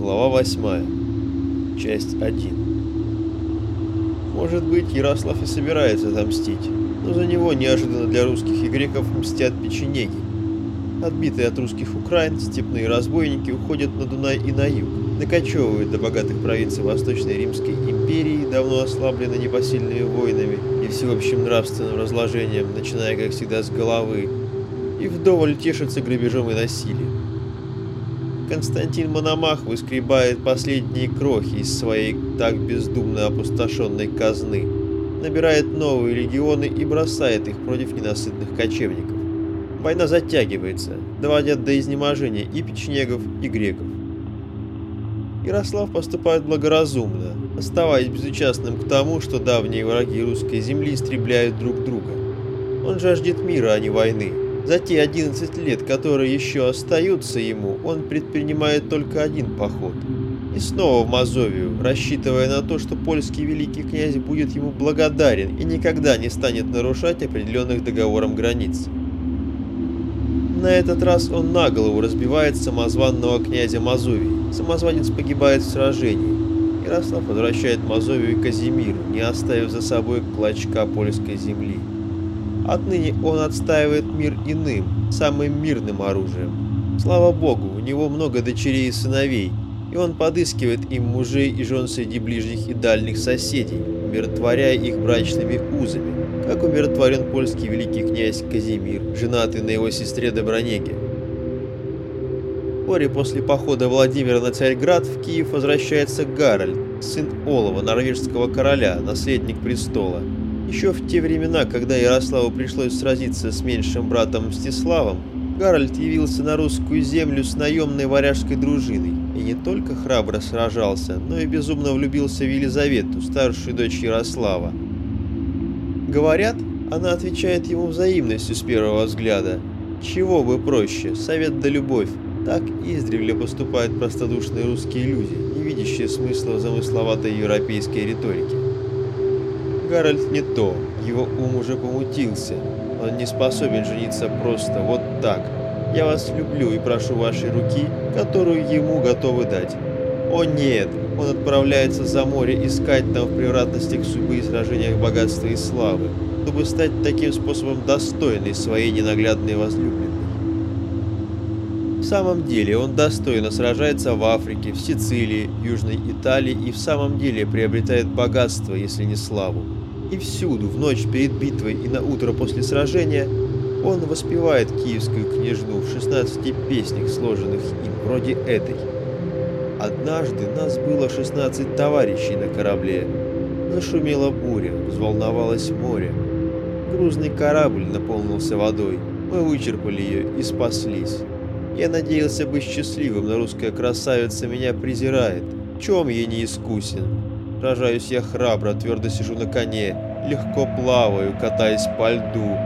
Глава 8. Часть 1. Может быть, Ярослав и собирается отомстить, но за него неожиданно для русских и греков мстят печенеги. Отбитые от русских Украин, степные разбойники уходят на Дунай и на юг, накочевывают до богатых провинций Восточной Римской империи, давно ослаблены непосильными войнами и всеобщим нравственным разложением, начиная, как всегда, с головы, и вдоволь тешатся грабежом и насилием. Константин Мономах выскребает последние крохи из своей так бездумно опустошенной казны, набирает новые легионы и бросает их против ненасытных кочевников. Война затягивается, доводя до изнеможения и печенегов, и греков. Ярослав поступает благоразумно, оставаясь безучастным к тому, что давние враги русской земли истребляют друг друга. Он жаждет мира, а не войны. За те 11 лет, которые еще остаются ему, он предпринимает только один поход. И снова в Мазовию, рассчитывая на то, что польский великий князь будет ему благодарен и никогда не станет нарушать определенных договором границ. На этот раз он на голову разбивает самозванного князя Мазовии. Самозванец погибает в сражении. Ярослав возвращает Мазовию Казимиру, не оставив за собой клочка польской земли. Отныне он отстаивает мир иным, самым мирным оружием. Слава богу, у него много дочерей и сыновей, и он подыскивает им мужей и жен среди ближних и дальних соседей, умиротворяя их брачными узами, как умиротворен польский великий князь Казимир, женатый на его сестре Добронеге. Вскоре после похода Владимира на Царьград в Киев возвращается Гарольд, сын Олова, норвежского короля, наследник престола. Еще в те времена, когда Ярославу пришлось сразиться с меньшим братом Мстиславом, Гарольд явился на русскую землю с наемной варяжской дружиной и не только храбро сражался, но и безумно влюбился в Елизавету, старшую дочь Ярослава. Говорят, она отвечает ему взаимностью с первого взгляда. Чего бы проще, совет да любовь. Так издревле поступают простодушные русские люди, не видящие смысла в замысловатой европейской риторике. Гарольд не то, его ум уже помутился. Он не способен жениться просто вот так. Я вас люблю и прошу вашей руки, которую ему готовы дать. О нет, он отправляется за море искать там в превратностях судьбы и сражениях богатства и славы, чтобы стать таким способом достойной своей ненаглядной возлюбленной. В самом деле он достойно сражается в Африке, в Сицилии, Южной Италии и в самом деле приобретает богатство, если не славу. И всюду, в ночь перед битвой и на утро после сражения, он воспевает киевскую княжну в 16 песнях, сложенных им, вроде этой. Однажды нас было 16 товарищей на корабле. Зашумела буря, взволновалось море. Грузный корабль наполнился водой. Мы вычерпали ее и спаслись. Я надеялся быть счастливым, но русская красавица меня презирает. В чем я не искусен? Рожаюсь я храбро, твердо сижу на коне, легко плаваю, катаясь по льду,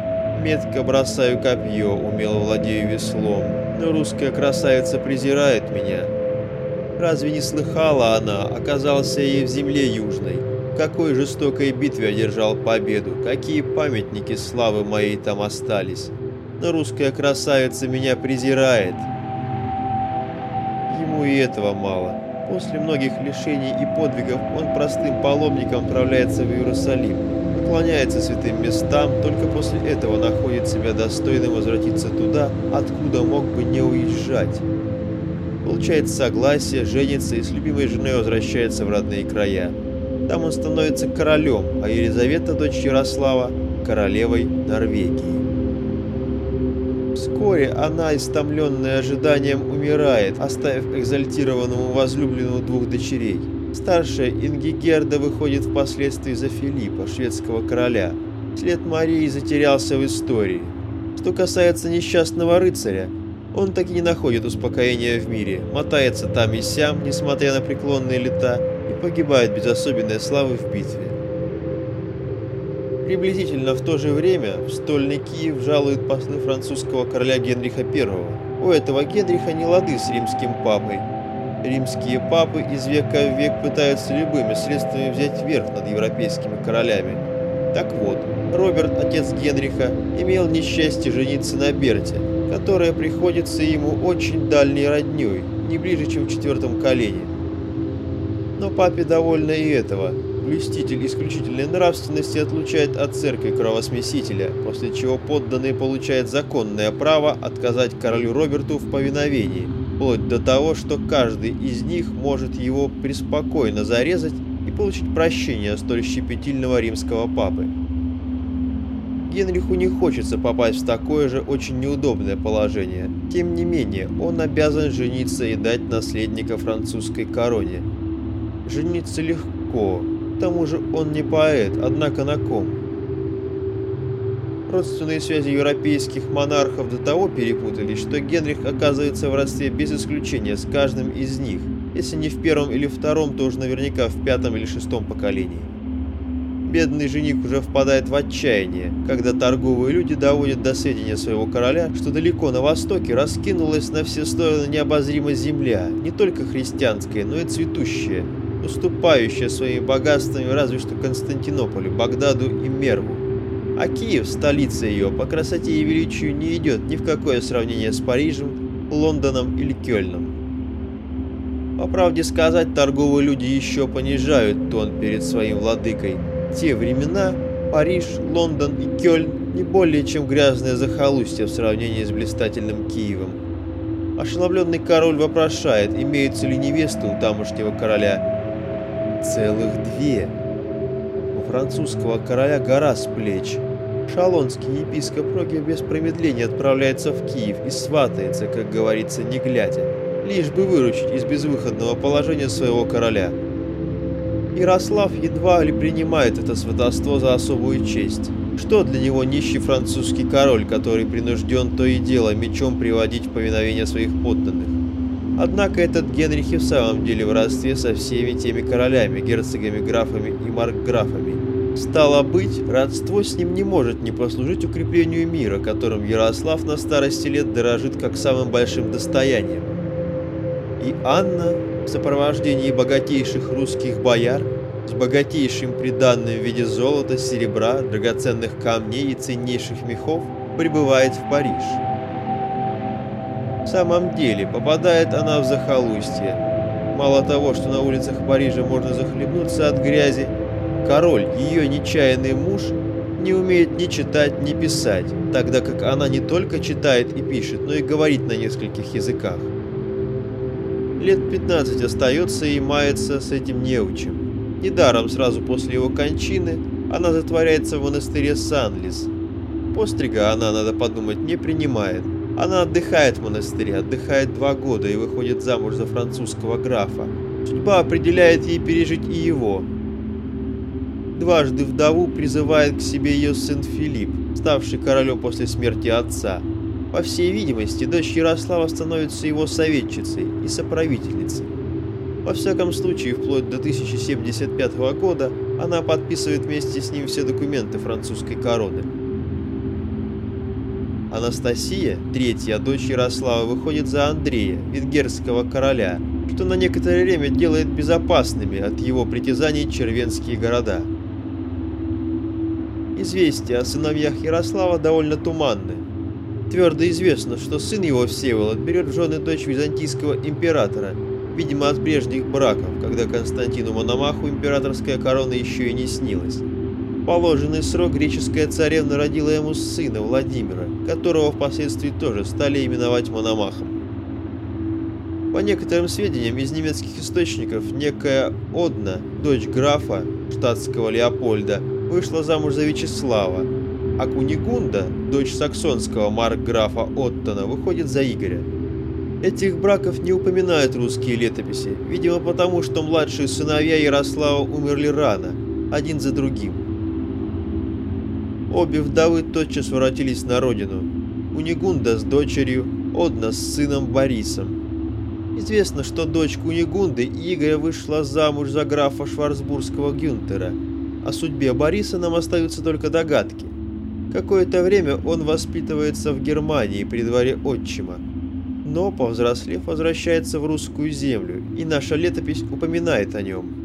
метко бросаю копье, умело владею веслом. Но русская красавица презирает меня. Разве не слыхала она, оказался ей в земле южной? Какой жестокой битве одержал победу? Какие памятники славы моей там остались? Но русская красавица меня презирает. Ему и этого мало. После многих лишений и подвигов он простым паломником отправляется в Иерусалим, поклоняется святым местам, только после этого находит себя достойным возвратиться туда, откуда мог бы не уезжать. Получает согласие, женится и с любимой женой возвращается в родные края. Там он становится королем, а Елизавета, дочь Ярослава, королевой Норвегии. Вскоре она, истомленная ожиданием, умирает, оставив экзальтированному возлюбленному двух дочерей. Старшая Ингигерда выходит впоследствии за Филиппа, шведского короля. След Марии затерялся в истории. Что касается несчастного рыцаря, он так и не находит успокоения в мире, мотается там и сям, несмотря на преклонные лета, и погибает без особенной славы в битве. Приблизительно в то же время в стольный Киев жалуют послы французского короля Генриха I. У этого Генриха не лады с римским папой. Римские папы из века в век пытаются любыми средствами взять верх над европейскими королями. Так вот, Роберт, отец Генриха, имел несчастье жениться на Берте, которая приходится ему очень дальней роднёй, не ближе, чем в четвертом колене. Но папе довольно и этого. Блюститель исключительной нравственности отлучает от церкви кровосмесителя, после чего подданный получает законное право отказать королю Роберту в повиновении, вплоть до того, что каждый из них может его преспокойно зарезать и получить прощение столь щепетильного римского папы. Генриху не хочется попасть в такое же очень неудобное положение. Тем не менее, он обязан жениться и дать наследника французской короне. Жениться легко, к тому же он не поэт, однако на ком? Родственные связи европейских монархов до того перепутались, что Генрих оказывается в родстве без исключения с каждым из них, если не в первом или втором, то уж наверняка в пятом или шестом поколении бедный жених уже впадает в отчаяние, когда торговые люди доводят до сведения своего короля, что далеко на востоке раскинулась на все стороны необозримая земля, не только христианская, но и цветущая, уступающая своими богатствами разве что Константинополю, Багдаду и Мерву. А Киев, столица ее, по красоте и величию не идет ни в какое сравнение с Парижем, Лондоном или Кёльном. По правде сказать, торговые люди еще понижают тон перед своим владыкой – те времена Париж, Лондон и Кёльн не более чем грязное захолустье в сравнении с блистательным Киевом. Ошеломленный король вопрошает, имеется ли невеста у тамошнего короля. Целых две. У французского короля гора с плеч. Шалонский епископ Роги без промедления отправляется в Киев и сватается, как говорится, не глядя, лишь бы выручить из безвыходного положения своего короля – Ярослав едва ли принимает это сватовство за особую честь. Что для него нищий французский король, который принужден то и дело мечом приводить в повиновение своих подданных? Однако этот Генрих и в самом деле в родстве со всеми теми королями, герцогами, графами и маркграфами. Стало быть, родство с ним не может не послужить укреплению мира, которым Ярослав на старости лет дорожит как самым большим достоянием. И Анна в сопровождении богатейших русских бояр, с богатейшим приданным в виде золота, серебра, драгоценных камней и ценнейших мехов, прибывает в Париж. В самом деле, попадает она в захолустье. Мало того, что на улицах Парижа можно захлебнуться от грязи, король, ее нечаянный муж, не умеет ни читать, ни писать, тогда как она не только читает и пишет, но и говорит на нескольких языках лет 15 остается и мается с этим неучем. Недаром сразу после его кончины она затворяется в монастыре Санлис. Пострига она, надо подумать, не принимает. Она отдыхает в монастыре, отдыхает два года и выходит замуж за французского графа. Судьба определяет ей пережить и его. Дважды вдову призывает к себе ее сын Филипп, ставший королем после смерти отца. По всей видимости, дочь Ярослава становится его советчицей и соправительницей. Во всяком случае, вплоть до 1075 года она подписывает вместе с ним все документы французской короны. Анастасия, третья дочь Ярослава, выходит за Андрея, венгерского короля, что на некоторое время делает безопасными от его притязаний червенские города. Известия о сыновьях Ярослава довольно туманны. Твердо известно, что сын его Всеволод берет в жены дочь византийского императора, видимо от прежних браков, когда Константину Мономаху императорская корона еще и не снилась. Положенный срок греческая царевна родила ему сына Владимира, которого впоследствии тоже стали именовать Мономахом. По некоторым сведениям из немецких источников, некая Одна, дочь графа, штатского Леопольда, вышла замуж за Вячеслава, а Кунигунда, дочь саксонского маркграфа Оттона, выходит за Игоря. Этих браков не упоминают русские летописи, видимо потому, что младшие сыновья Ярослава умерли рано, один за другим. Обе вдовы тотчас воротились на родину. Кунигунда с дочерью, Одна с сыном Борисом. Известно, что дочь Кунигунды Игоря вышла замуж за графа Шварцбургского Гюнтера. О судьбе Бориса нам остаются только догадки. Какое-то время он воспитывается в Германии при дворе отчима, но, повзрослев, возвращается в русскую землю, и наша летопись упоминает о нем.